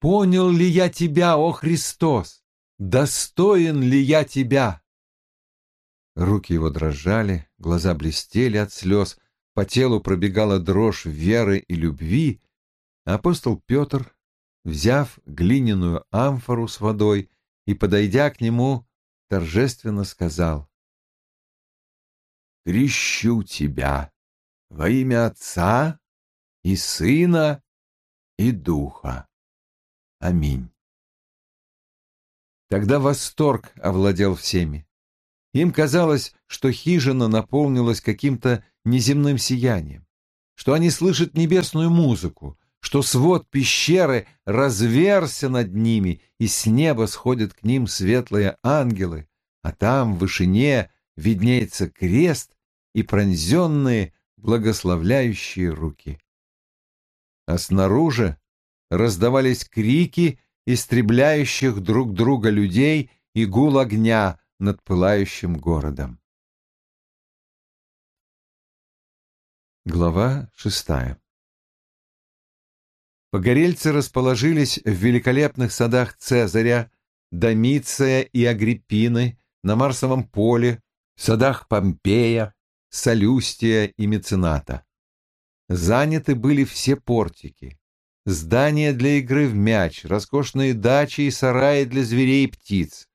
Понял ли я тебя, о Христос? Достоин ли я тебя? Руки его дрожали, глаза блестели от слез, по телу пробегала дрожь веры и любви. Апостол Петр, взяв глиняную амфору с водой и, подойдя к нему, торжественно сказал «Крещу тебя во имя Отца и Сына и Духа. Аминь». Тогда восторг овладел всеми. Им казалось, что хижина наполнилась каким-то неземным сиянием, что они слышат небесную музыку, что свод пещеры разверся над ними, и с неба сходят к ним светлые ангелы, а там, в вышине, виднеется крест и пронзенные благословляющие руки. А снаружи раздавались крики истребляющих друг друга людей и гул огня над пылающим городом. Глава шестая Погорельцы расположились в великолепных садах Цезаря, Домиция и Агриппины, на Марсовом поле, в садах Помпея, Солюстия и Мецената. Заняты были все портики, здания для игры в мяч, роскошные дачи и сараи для зверей и птиц.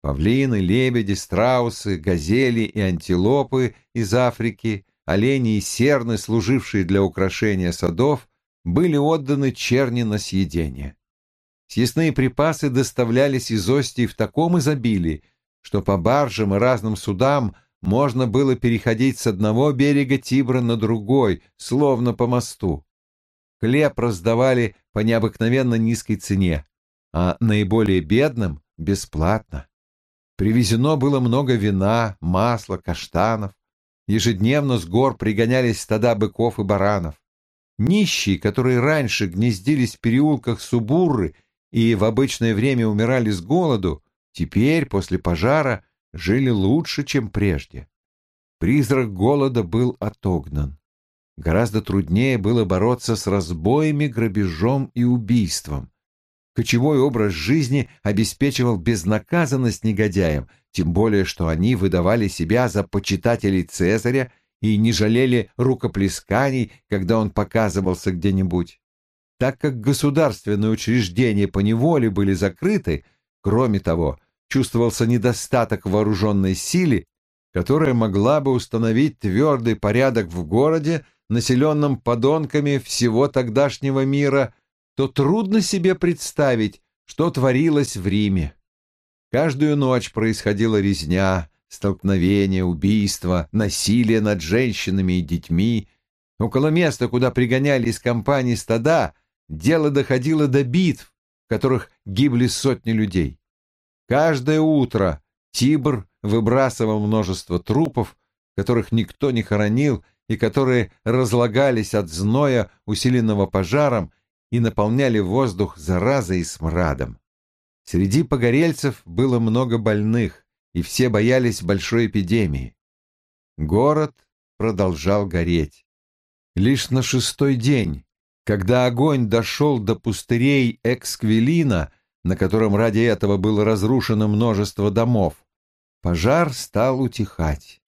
Павлины, лебеди, страусы, газели и антилопы из Африки, олени и серны, служившие для украшения садов, были отданы черни на съедение. Съестные припасы доставлялись из Остии в таком изобилии, что по баржам и разным судам можно было переходить с одного берега Тибра на другой, словно по мосту. Хлеб раздавали по необыкновенно низкой цене, а наиболее бедным — бесплатно. Привезено было много вина, масла, каштанов. Ежедневно с гор пригонялись стада быков и баранов. Нищие, которые раньше гнездились в переулках Субурры и в обычное время умирали с голоду, теперь, после пожара, жили лучше, чем прежде. Призрак голода был отогнан. Гораздо труднее было бороться с разбоями, грабежом и убийством. Кочевой образ жизни обеспечивал безнаказанность негодяям, тем более что они выдавали себя за почитателей Цезаря и не жалели рукоплесканий, когда он показывался где-нибудь. Так как государственные учреждения по неволе были закрыты, кроме того, чувствовался недостаток вооруженной силе, которая могла бы установить твердый порядок в городе, населенном подонками всего тогдашнего мира, то трудно себе представить, что творилось в Риме. Каждую ночь происходила резня, столкновения, убийства, насилие над женщинами и детьми. Около места, куда пригоняли из компании стада, дело доходило до битв, в которых гибли сотни людей. Каждое утро Тибр выбрасывал множество трупов, которых никто не хоронил и которые разлагались от зноя, усиленного пожаром, и наполняли воздух заразой и смрадом. Среди погорельцев было много больных, и все боялись большой эпидемии. Город продолжал гореть. Лишь на шестой день, когда огонь дошел до пустырей Эксквилина, на котором ради этого было разрушено множество домов, пожар стал утихать.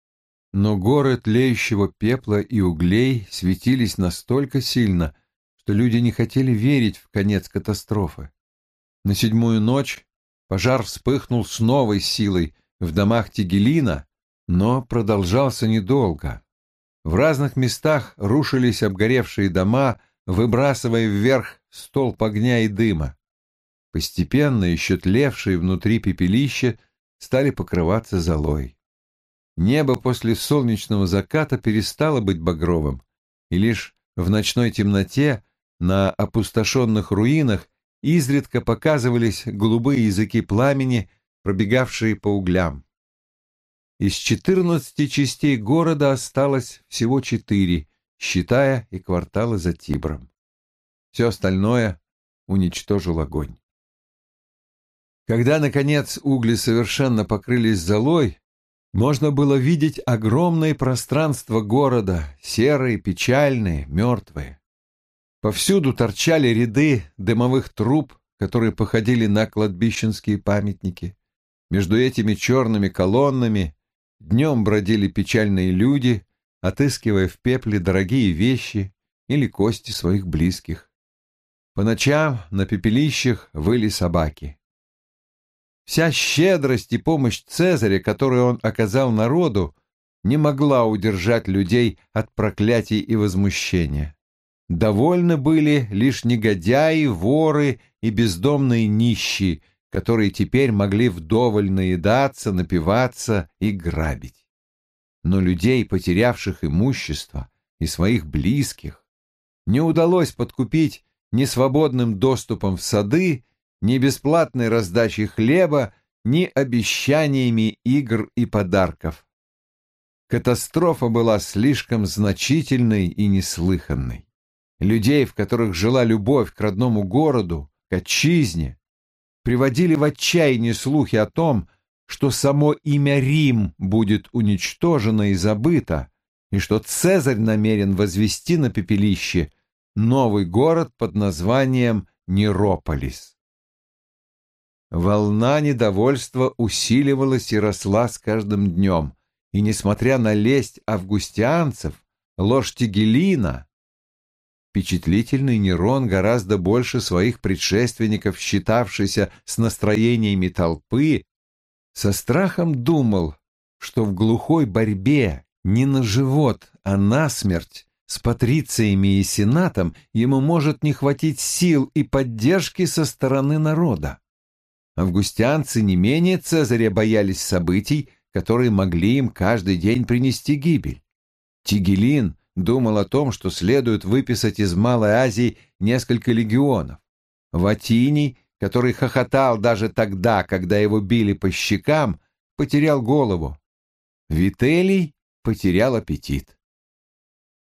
Но горы тлеющего пепла и углей светились настолько сильно, что люди не хотели верить в конец катастрофы. На седьмую ночь пожар вспыхнул с новой силой, в домах Тигелина, но продолжался недолго. В разных местах рушились обгоревшие дома, выбрасывая вверх столб огня и дыма. Постепенно еще тлевшие внутри пепелища стали покрываться золой. Небо после солнечного заката перестало быть багровым, и лишь в ночной темноте на опустошенных руинах изредка показывались голубые языки пламени, пробегавшие по углям. Из четырнадцати частей города осталось всего четыре, считая и кварталы за Тибром. Все остальное уничтожил огонь. Когда, наконец, угли совершенно покрылись золой, можно было видеть огромное пространство города, серые, печальные, мертвые. Повсюду торчали ряды дымовых труб которые походили на кладбищенские памятники. Между этими черными колоннами днем бродили печальные люди, отыскивая в пепле дорогие вещи или кости своих близких. По ночам на пепелищах выли собаки. Вся щедрость и помощь Цезаря, которую он оказал народу, не могла удержать людей от проклятий и возмущения. Довольны были лишь негодяи, воры и бездомные нищие, которые теперь могли вдоволь наедаться, напиваться и грабить. Но людей, потерявших имущество и своих близких, не удалось подкупить ни свободным доступом в сады, ни бесплатной раздачей хлеба, ни обещаниями игр и подарков. Катастрофа была слишком значительной и неслыханной. Людей, в которых жила любовь к родному городу, к отчизне, приводили в отчаяние слухи о том, что само имя Рим будет уничтожено и забыто, и что Цезарь намерен возвести на пепелище новый город под названием Нерополис. Волна недовольства усиливалась и росла с каждым днем, и, несмотря на лесть августианцев, ложь Тигелина, Впечатлительный Нерон гораздо больше своих предшественников, считавшийся с настроениями толпы, со страхом думал, что в глухой борьбе не на живот, а на смерть с патрициями и сенатом ему может не хватить сил и поддержки со стороны народа. Августианцы не менее Цезаря боялись событий, которые могли им каждый день принести гибель. Тигелин думал о том, что следует выписать из Малой Азии несколько легионов. Ватиний, который хохотал даже тогда, когда его били по щекам, потерял голову. Вителий потерял аппетит.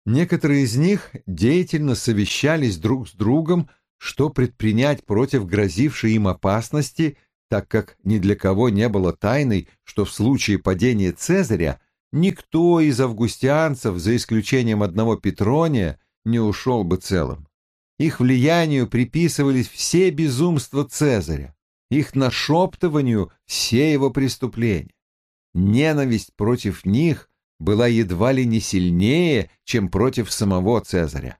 Некоторые из них деятельно совещались друг с другом, что предпринять против грозившей им опасности, так как ни для кого не было тайной, что в случае падения Цезаря никто из августианцев, за исключением одного Петрония, не ушел бы целым. Их влиянию приписывались все безумства Цезаря, их нашептыванию все его преступления. Ненависть против них была едва ли не сильнее, чем против самого Цезаря.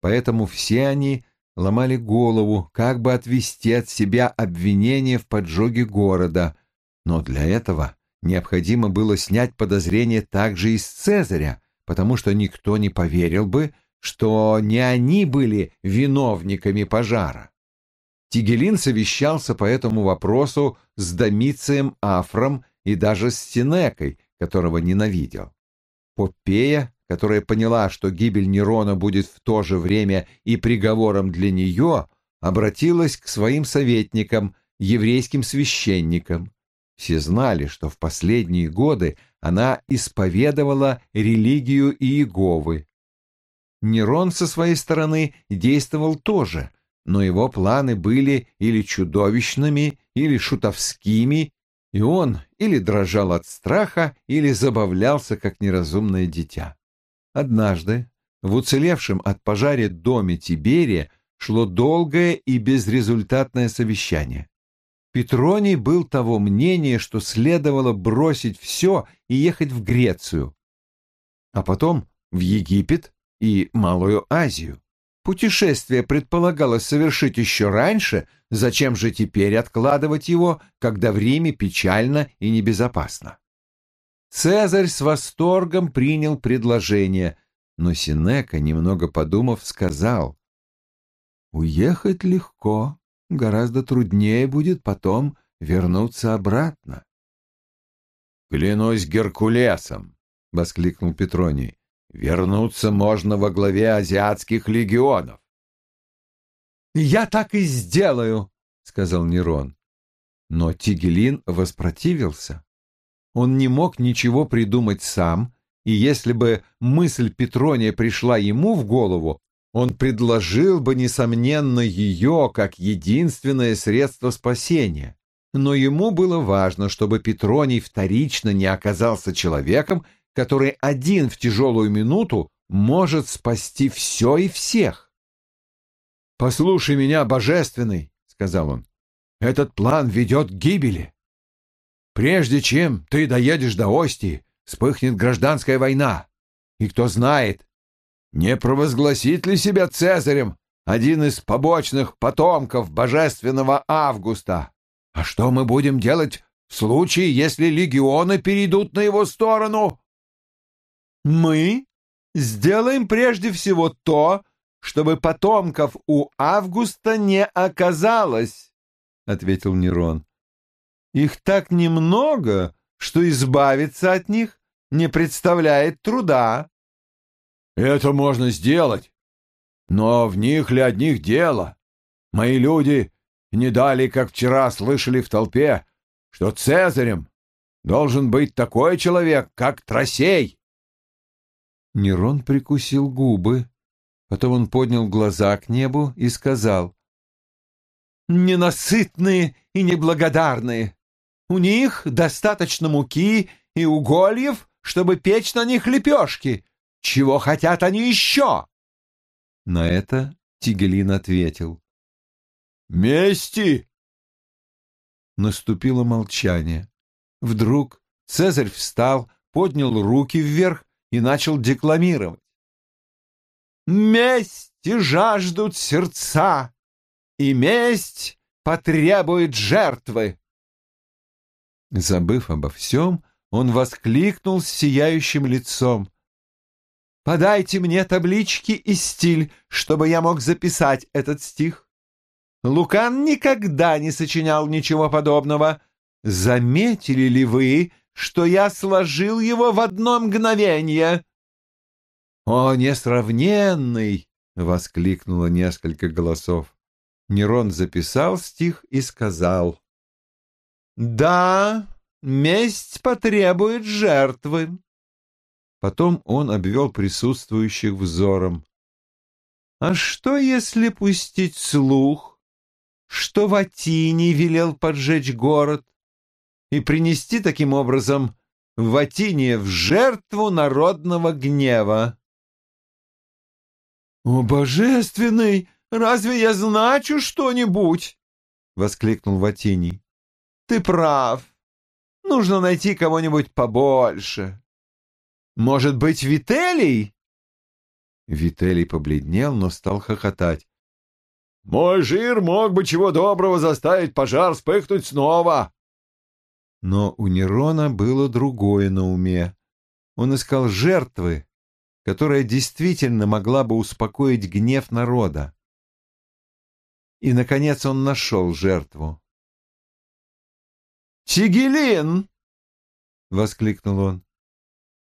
Поэтому все они ломали голову, как бы отвести от себя обвинение в поджоге города, но для этого необходимо было снять подозрение также из Цезаря, потому что никто не поверил бы, что не они были виновниками пожара. Тигелин совещался по этому вопросу с Домицием Афром и даже с Синекой, которого ненавидел. Попея, которая поняла, что гибель Нерона будет в то же время и приговором для нее, обратилась к своим советникам, еврейским священникам. Все знали, что в последние годы она исповедовала религию Иеговы. Нерон со своей стороны действовал тоже, но его планы были или чудовищными, или шутовскими, и он или дрожал от страха, или забавлялся, как неразумное дитя. Однажды в уцелевшем от пожаре доме Тиберия шло долгое и безрезультатное совещание. Петроний был того мнения, что следовало бросить все и ехать в Грецию, а потом в Египет и Малую Азию. Путешествие предполагалось совершить еще раньше, зачем же теперь откладывать его, когда в Риме печально и небезопасно? Цезарь с восторгом принял предложение, но Синека, немного подумав, сказал, «Уехать легко, гораздо труднее будет потом вернуться обратно. «Клянусь Геркулесом!» — воскликнул Петроний. «Вернуться можно во главе азиатских легионов». «Я так и сделаю!» — сказал Нерон. Но Тигелин воспротивился. Он не мог ничего придумать сам, и если бы мысль Петрония пришла ему в голову, он предложил бы, несомненно, ее как единственное средство спасения. Но ему было важно, чтобы Петроний вторично не оказался человеком, который один в тяжелую минуту может спасти все и всех. «Послушай меня, божественный», сказал он, — «этот план ведет к гибели. Прежде чем ты доедешь до Ости, вспыхнет гражданская война. И кто знает, не провозгласит ли себя Цезарем один из побочных потомков божественного Августа? А что мы будем делать в случае, если легионы перейдут на его сторону? Мы сделаем прежде всего то, чтобы потомков у Августа не оказалось, — ответил Нерон. Их так немного, что избавиться от них не представляет труда. Это можно сделать, но в них ли одних дело? Мои люди не дали, как вчера слышали в толпе, что Цезарем должен быть такой человек, как Тросей. Нерон прикусил губы. Потом он поднял глаза к небу и сказал. «Ненасытные и неблагодарные! У них достаточно муки и угольев, чтобы печь на них лепешки. Чего хотят они еще?» На это Тигелин ответил. «Мести!» Наступило молчание. Вдруг Цезарь встал, поднял руки вверх и начал декламировать. «Мести жаждут сердца, и месть потребует жертвы!» Забыв обо всем, он воскликнул с сияющим лицом. «Подайте мне таблички и стиль, чтобы я мог записать этот стих. Лукан никогда не сочинял ничего подобного. Заметили ли вы, что я сложил его в одно мгновение?» «О, несравненный!» — воскликнуло несколько голосов. Нерон записал стих и сказал. «Да, месть потребует жертвы». Потом он обвел присутствующих взором. «А что, если пустить слух, что Ватиний велел поджечь город и принести таким образом Ватиния в жертву народного гнева?» «О, божественный! Разве я значу что-нибудь?» — воскликнул Ватиний. Ты прав. Нужно найти кого-нибудь побольше. Может быть, Вителий? Вителий побледнел, но стал хохотать. Мой жир мог бы чего доброго заставить пожар вспыхнуть снова. Но у Нерона было другое на уме. Он искал жертвы, которая действительно могла бы успокоить гнев народа. И, наконец, он нашел жертву. «Тигелин!» — воскликнул он.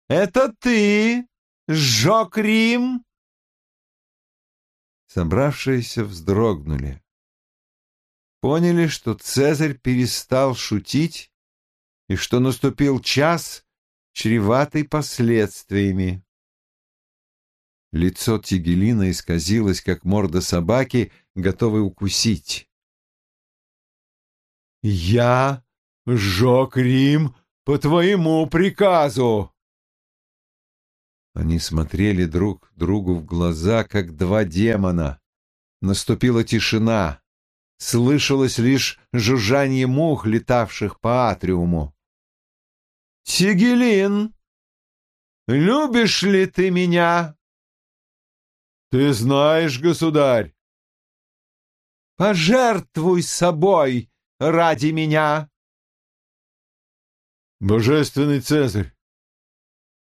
«Это ты сжег Рим?» Собравшиеся вздрогнули. Поняли, что Цезарь перестал шутить и что наступил час, чреватый последствиями. Лицо Тигелина исказилось, как морда собаки, готовой укусить. «Я сжег Рим по твоему приказу!» Они смотрели друг другу в глаза, как два демона. Наступила тишина. Слышалось лишь жужжание мух, летавших по атриуму. «Тигелин, любишь ли ты меня?» «Ты знаешь, государь!» «Пожертвуй собой ради меня!» Божественный Цезарь,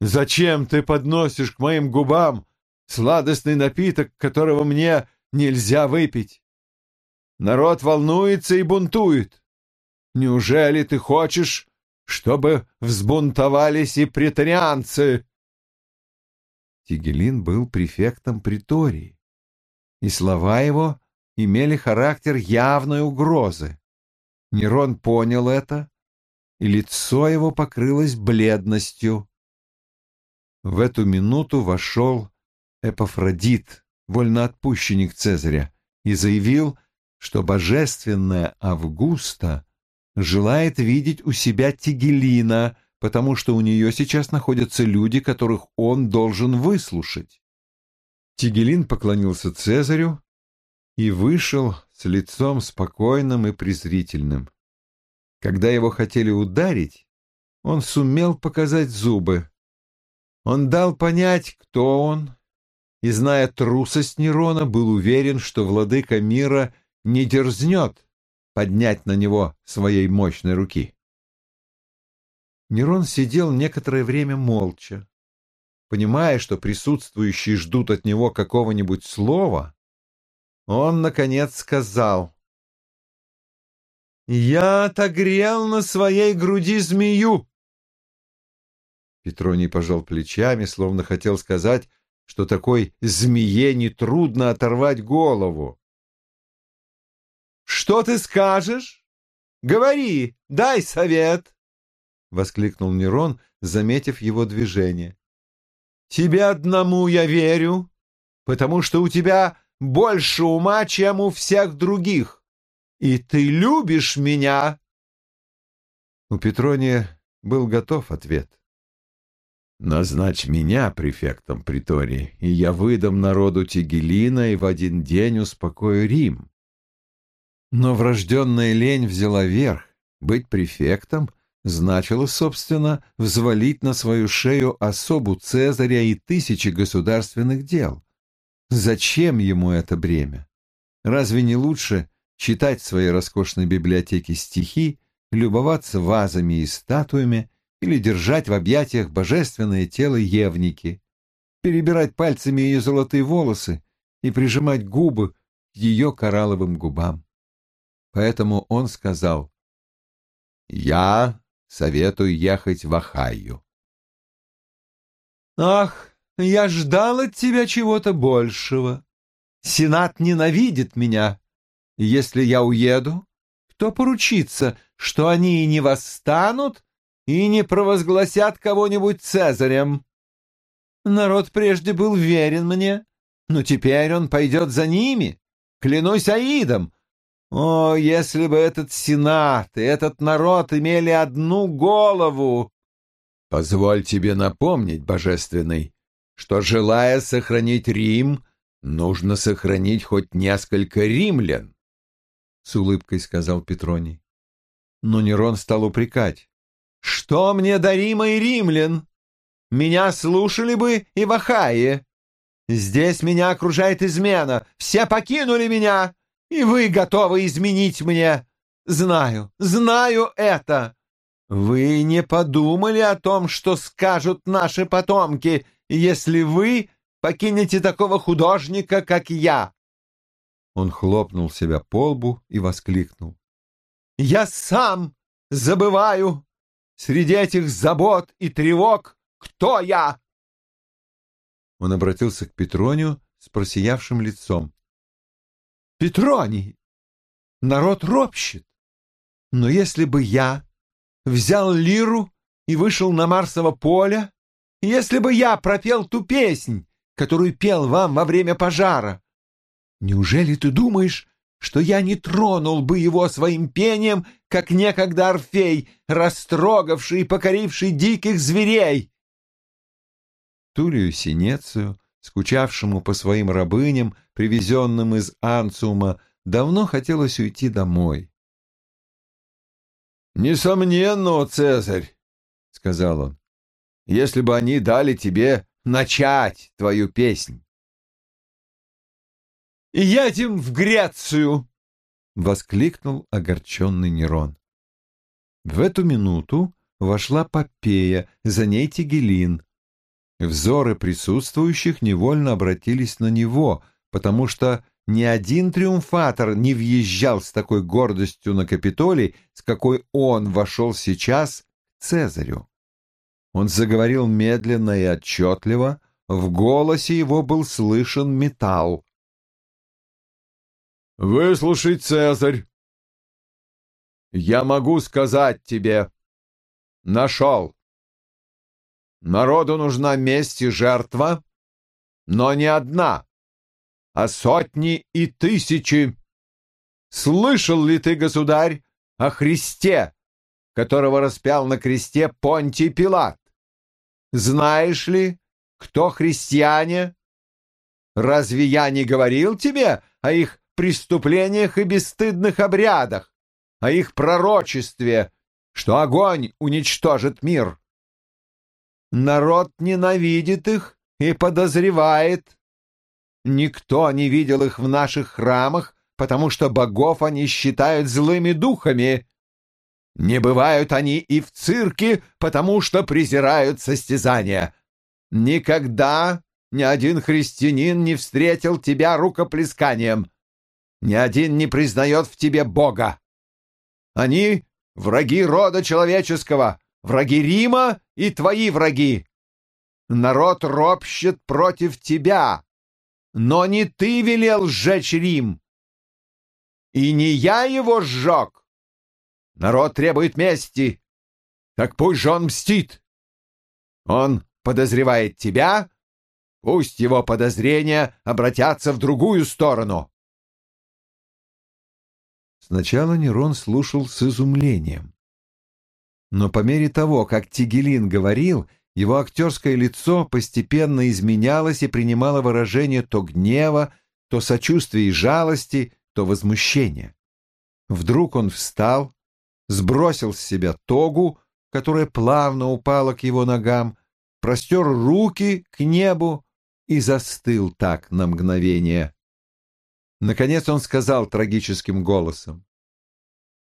зачем ты подносишь к моим губам сладостный напиток, которого мне нельзя выпить? Народ волнуется и бунтует. Неужели ты хочешь, чтобы взбунтовались и претарианцы?» Тигелин был префектом притории, и слова его имели характер явной угрозы. Нерон понял это и лицо его покрылось бледностью. В эту минуту вошел Эпофродит, вольноотпущенник Цезаря, и заявил, что божественная Августа желает видеть у себя Тигелина, потому что у нее сейчас находятся люди, которых он должен выслушать. Тигелин поклонился Цезарю и вышел с лицом спокойным и презрительным. Когда его хотели ударить, он сумел показать зубы. Он дал понять, кто он, и, зная трусость Нерона, был уверен, что владыка мира не дерзнет поднять на него своей мощной руки. Нерон сидел некоторое время молча. Понимая, что присутствующие ждут от него какого-нибудь слова, он, наконец, сказал, «Я отогрел на своей груди змею». Петроний пожал плечами, словно хотел сказать, что такой змее нетрудно оторвать голову. «Что ты скажешь? Говори, дай совет!» — воскликнул Нерон, заметив его движение. «Тебе одному я верю, потому что у тебя больше ума, чем у всех других, и ты любишь меня!» У Петрония был готов ответ. «Назначь меня префектом притории, и я выдам народу Тигелина и в один день успокою Рим». Но врожденная лень взяла верх. Быть префектом значило, собственно, взвалить на свою шею особу Цезаря и тысячи государственных дел. Зачем ему это бремя? Разве не лучше читать в своей роскошной библиотеке стихи, любоваться вазами и статуями или держать в объятиях божественное тело Евники, перебирать пальцами ее золотые волосы и прижимать губы к ее коралловым губам? Поэтому он сказал, «Я советую ехать в Ахайю». «Ах, я ждал от тебя чего-то большего. Сенат ненавидит меня. Если я уеду, кто поручится, что они и не восстанут, и не провозгласят кого-нибудь цезарем? Народ прежде был верен мне, но теперь он пойдет за ними. Клянусь Аидом. О, если бы этот сенат и этот народ имели одну голову! Позволь тебе напомнить, божественный, что, желая сохранить Рим, нужно сохранить хоть несколько римлян, — с улыбкой сказал Петроний. Но Нерон стал упрекать. — Что мне до Рима римлян? Меня слушали бы и в Ахае. Здесь меня окружает измена, все покинули меня, и вы готовы изменить мне. Знаю, знаю это. Вы не подумали о том, что скажут наши потомки — если вы покинете такого художника, как я. Он хлопнул себя по лбу и воскликнул. Я сам забываю среди этих забот и тревог, кто я. Он обратился к Петронию с просиявшим лицом. Петроний, народ ропщет. Но если бы я взял лиру и вышел на Марсово поле, если бы я пропел ту песнь, которую пел вам во время пожара, неужели ты думаешь, что я не тронул бы его своим пением, как некогда Орфей, растрогавший и покоривший диких зверей?» Тулию Синецию, скучавшему по своим рабыням, привезенным из Анциума, давно хотелось уйти домой. «Несомненно, Цезарь», — сказал он, если бы они дали тебе начать твою песнь. «Едем в Грецию!» — воскликнул огорченный Нерон. В эту минуту вошла Попея, за ней Тигелин. Взоры присутствующих невольно обратились на него, потому что ни один триумфатор не въезжал с такой гордостью на Капитолий, с какой он вошел сейчас к Цезарю. Он заговорил медленно и отчетливо, в голосе его был слышен металл. «Выслушай, Цезарь, я могу сказать тебе, нашел. Народу нужна месть и жертва, но не одна, а сотни и тысячи. Слышал ли ты, государь, о Христе, которого распял на кресте Понтий Пилат. Знаешь ли, кто христиане? Разве я не говорил тебе о их преступлениях и бесстыдных обрядах, о их пророчестве, что огонь уничтожит мир. Народ ненавидит их и подозревает. Никто не видел их в наших храмах, потому что богов они считают злыми духами. Не бывают они и в цирке, потому что презирают состязания. Никогда ни один христианин не встретил тебя рукоплесканием. Ни один не признает в тебе Бога. Они — враги рода человеческого, враги Рима и твои враги. Народ ропщет против тебя, но не ты велел сжечь Рим. И не я его сжег. Народ требует мести, так пусть же он мстит. Он подозревает тебя, пусть его подозрения обратятся в другую сторону. Сначала Нерон слушал с изумлением. Но по мере того, как Тигелин говорил, его актерское лицо постепенно изменялось и принимало выражение то гнева, то сочувствия и жалости, то возмущения. Вдруг он встал, сбросил с себя тогу, которая плавно упала к его ногам, простер руки к небу и застыл так на мгновение. Наконец он сказал трагическим голосом.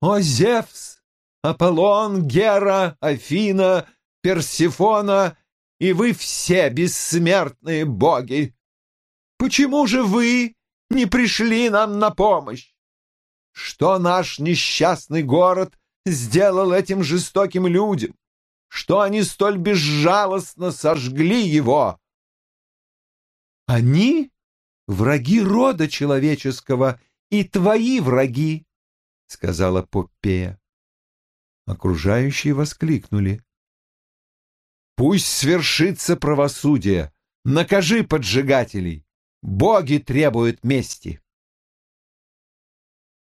«О, Зевс, Аполлон, Гера, Афина, Персифона и вы все бессмертные боги! Почему же вы не пришли нам на помощь? Что наш несчастный город сделал этим жестоким людям? Что они столь безжалостно сожгли его? Они — враги рода человеческого и твои враги, — сказала Поппея. Окружающие воскликнули. «Пусть свершится правосудие! Накажи поджигателей! Боги требуют мести!»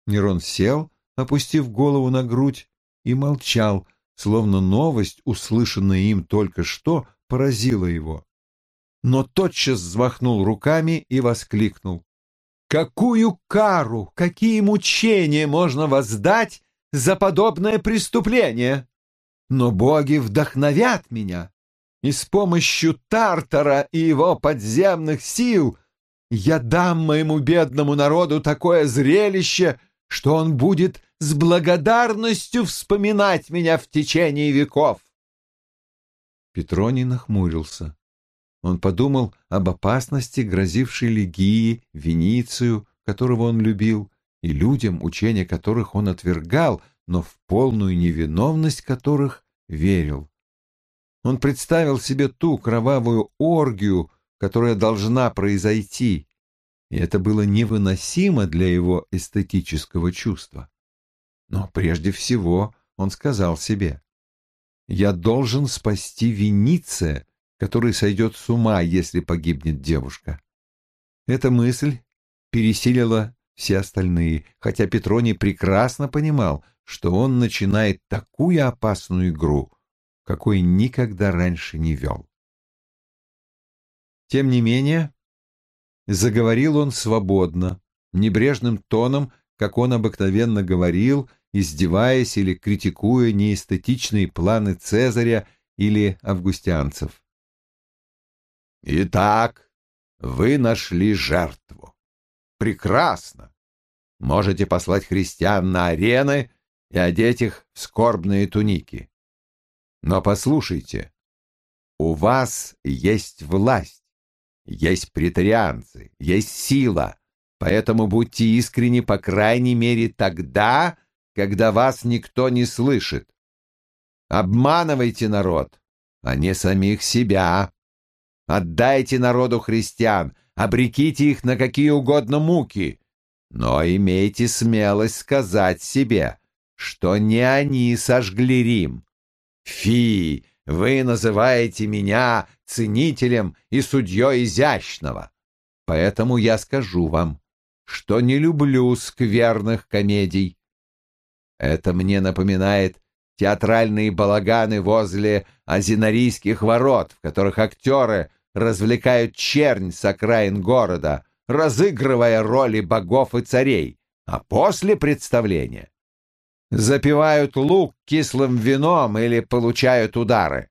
Нерон сел, опустив голову на грудь, и молчал, словно новость, услышанная им только что, поразила его. Но тотчас взмахнул руками и воскликнул. «Какую кару, какие мучения можно воздать за подобное преступление? Но боги вдохновят меня, и с помощью Тартара и его подземных сил я дам моему бедному народу такое зрелище, что он будет с благодарностью вспоминать меня в течение веков. Петроний нахмурился. Он подумал об опасности, грозившей Легии, Веницию, которого он любил, и людям, учения которых он отвергал, но в полную невиновность которых верил. Он представил себе ту кровавую оргию, которая должна произойти, и это было невыносимо для его эстетического чувства. Но прежде всего он сказал себе, «Я должен спасти Вениция, который сойдет с ума, если погибнет девушка». Эта мысль пересилила все остальные, хотя Петроний прекрасно понимал, что он начинает такую опасную игру, какой никогда раньше не вел. Тем не менее, заговорил он свободно, небрежным тоном, как он обыкновенно говорил, издеваясь или критикуя неэстетичные планы Цезаря или августианцев. «Итак, вы нашли жертву. Прекрасно. Можете послать христиан на арены и одеть их в скорбные туники. Но послушайте, у вас есть власть, есть претарианцы, есть сила, поэтому будьте искренни, по крайней мере, тогда, когда вас никто не слышит. Обманывайте народ, а не самих себя. Отдайте народу христиан, обреките их на какие угодно муки, но имейте смелость сказать себе, что не они сожгли Рим. Фи, вы называете меня ценителем и судьей изящного. Поэтому я скажу вам, что не люблю скверных комедий. Это мне напоминает театральные балаганы возле азинарийских ворот, в которых актеры развлекают чернь с окраин города, разыгрывая роли богов и царей, а после представления запивают лук кислым вином или получают удары.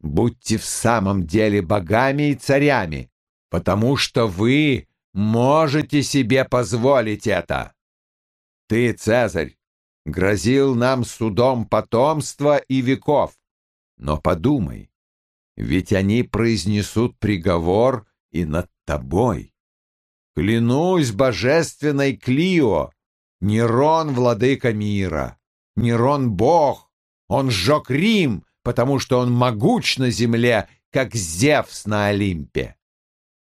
Будьте в самом деле богами и царями, потому что вы можете себе позволить это. Ты, Цезарь, грозил нам судом потомства и веков. Но подумай, ведь они произнесут приговор и над тобой. Клянусь божественной Клио, Нерон — владыка мира, Нерон — бог, он сжег Рим, потому что он могуч на земле, как Зевс на Олимпе.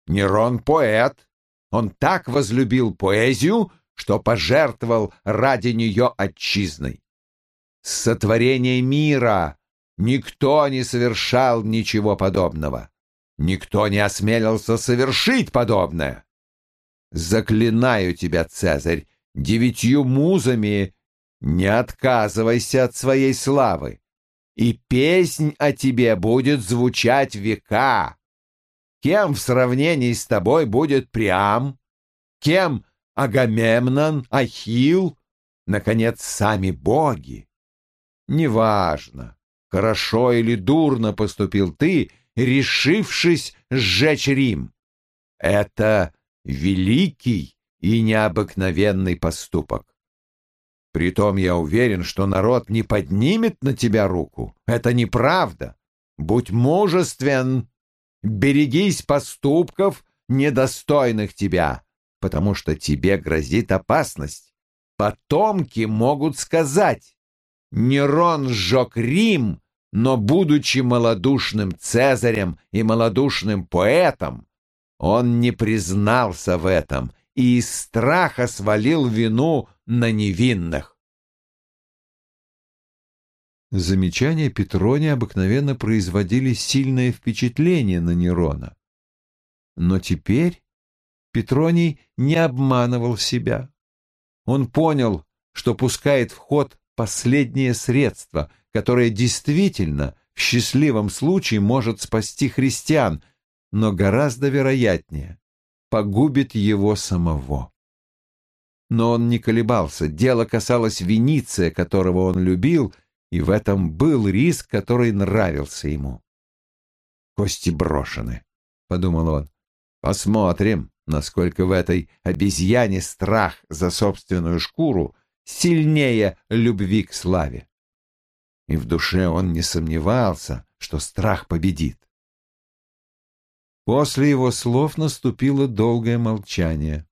Нерон — поэт, он так возлюбил поэзию, что пожертвовал ради нее отчизной. С сотворения мира никто не совершал ничего подобного. Никто не осмелился совершить подобное. Заклинаю тебя, Цезарь, девятью музами не отказывайся от своей славы, и песнь о тебе будет звучать века. Кем в сравнении с тобой будет Приам? Кем Агамемнон, Ахилл, наконец, сами боги. Неважно, хорошо или дурно поступил ты, решившись сжечь Рим. Это великий и необыкновенный поступок. Притом я уверен, что народ не поднимет на тебя руку. Это неправда. Будь мужествен, берегись поступков, недостойных тебя потому что тебе грозит опасность. Потомки могут сказать, Нерон сжег Рим, но, будучи малодушным цезарем и малодушным поэтом, он не признался в этом и из страха свалил вину на невинных. Замечания Петрония обыкновенно производили сильное впечатление на Нерона. Но теперь Петроний не обманывал себя. Он понял, что пускает в ход последнее средство, которое действительно в счастливом случае может спасти христиан, но гораздо вероятнее погубит его самого. Но он не колебался, дело касалось Вениция, которого он любил, и в этом был риск, который нравился ему. «Кости брошены», — подумал он. «Посмотрим, насколько в этой обезьяне страх за собственную шкуру сильнее любви к славе. И в душе он не сомневался, что страх победит. После его слов наступило долгое молчание.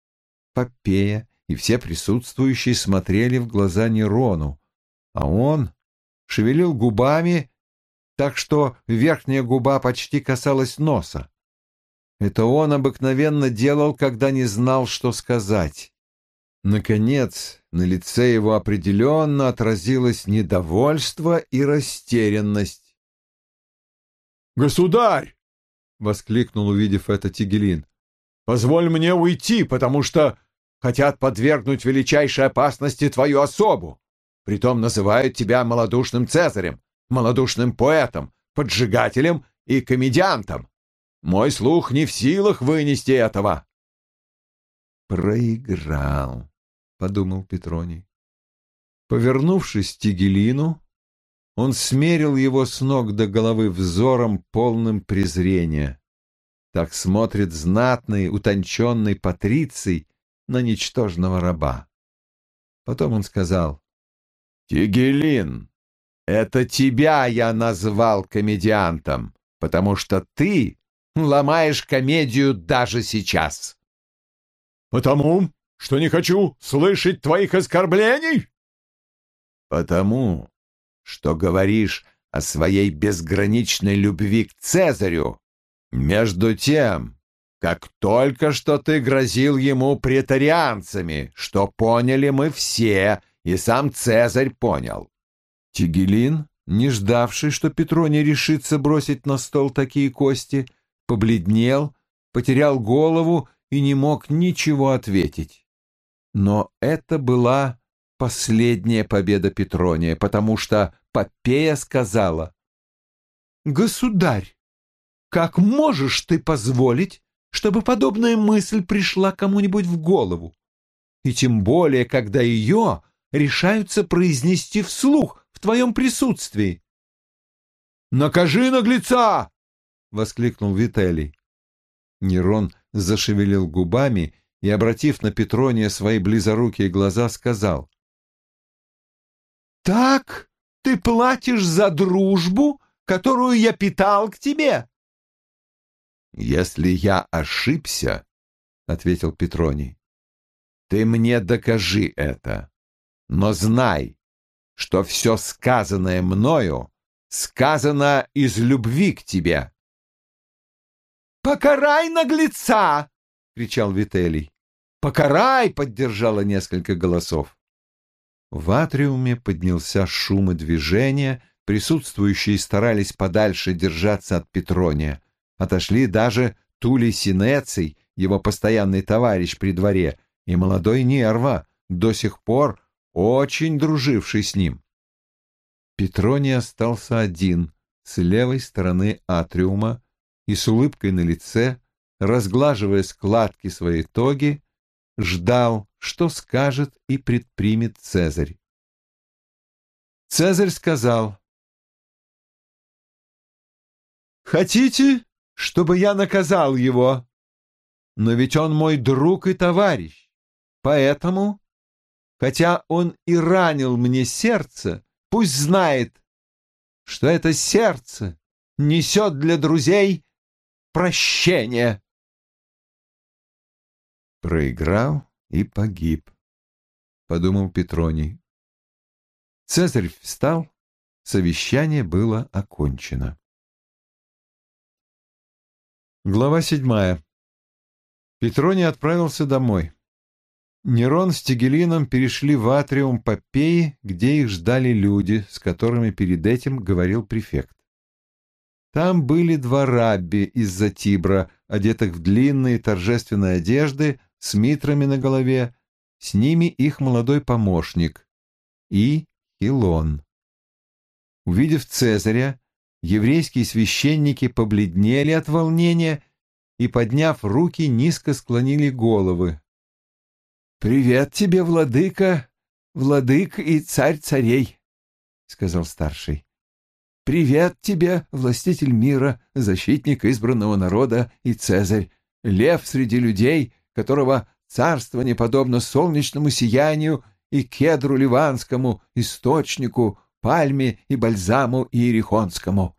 Попея и все присутствующие смотрели в глаза Нерону, а он шевелил губами, так что верхняя губа почти касалась носа. Это он обыкновенно делал, когда не знал, что сказать. Наконец, на лице его определенно отразилось недовольство и растерянность. «Государь!» — воскликнул, увидев это Тигелин. «Позволь мне уйти, потому что хотят подвергнуть величайшей опасности твою особу. Притом называют тебя малодушным цезарем, малодушным поэтом, поджигателем и комедиантом. Мой слух не в силах вынести этого. Проиграл, подумал Петроний. Повернувшись к Тигелину, он смерил его с ног до головы взором, полным презрения. Так смотрит знатный, утонченный патриций на ничтожного раба. Потом он сказал, «Тигелин, это тебя я назвал комедиантом, потому что ты ломаешь комедию даже сейчас. Потому, что не хочу слышать твоих оскорблений? Потому, что говоришь о своей безграничной любви к Цезарю. Между тем, как только что ты грозил ему претарианцами, что поняли мы все, и сам Цезарь понял. Тигелин, не ждавший, что Петро не решится бросить на стол такие кости, — побледнел, потерял голову и не мог ничего ответить. Но это была последняя победа Петрония, потому что Попея сказала, «Государь, как можешь ты позволить, чтобы подобная мысль пришла кому-нибудь в голову. И тем более, когда ее решаются произнести вслух в твоем присутствии. «Накажи наглеца!» — воскликнул Вителий. Нерон зашевелил губами и, обратив на Петрония свои близорукие глаза, сказал. «Так ты платишь за дружбу, которую я питал к тебе?» «Если я ошибся, — ответил Петроний, — ты мне докажи это, но знай, что все сказанное мною сказано из любви к тебе». «Покарай наглеца!» — кричал Вителий. «Покарай!» — поддержало несколько голосов. В атриуме поднялся шум и движение, присутствующие старались подальше держаться от Петрония. Отошли даже Тулей Синеций, его постоянный товарищ при дворе, и молодой Нерва, до сих пор очень друживший с ним. Петроний остался один, с левой стороны атриума, и с улыбкой на лице, разглаживая складки своей тоги, ждал, что скажет и предпримет Цезарь. Цезарь сказал, «Хотите, чтобы я наказал его? Но ведь он мой друг и товарищ, поэтому, хотя он и ранил мне сердце, пусть знает, что это сердце несет для друзей прощение. Проиграл и погиб, подумал Петроний. Цезарь встал, совещание было окончено. Глава седьмая. Петроний отправился домой. Нерон с Тигелином перешли в атриум Попеи, где их ждали люди, с которыми перед этим говорил префект. Там были два рабби из-за Тибра, одетых в длинные торжественные одежды, с митрами на голове, с ними их молодой помощник и Хилон. Увидев Цезаря, еврейские священники побледнели от волнения и, подняв руки, низко склонили головы. «Привет тебе, владыка, владык и царь царей», — сказал старший. Привет тебе, властитель мира, защитник избранного народа и цезарь, лев среди людей, которого царство не подобно солнечному сиянию и кедру ливанскому, источнику, пальме и бальзаму иерихонскому.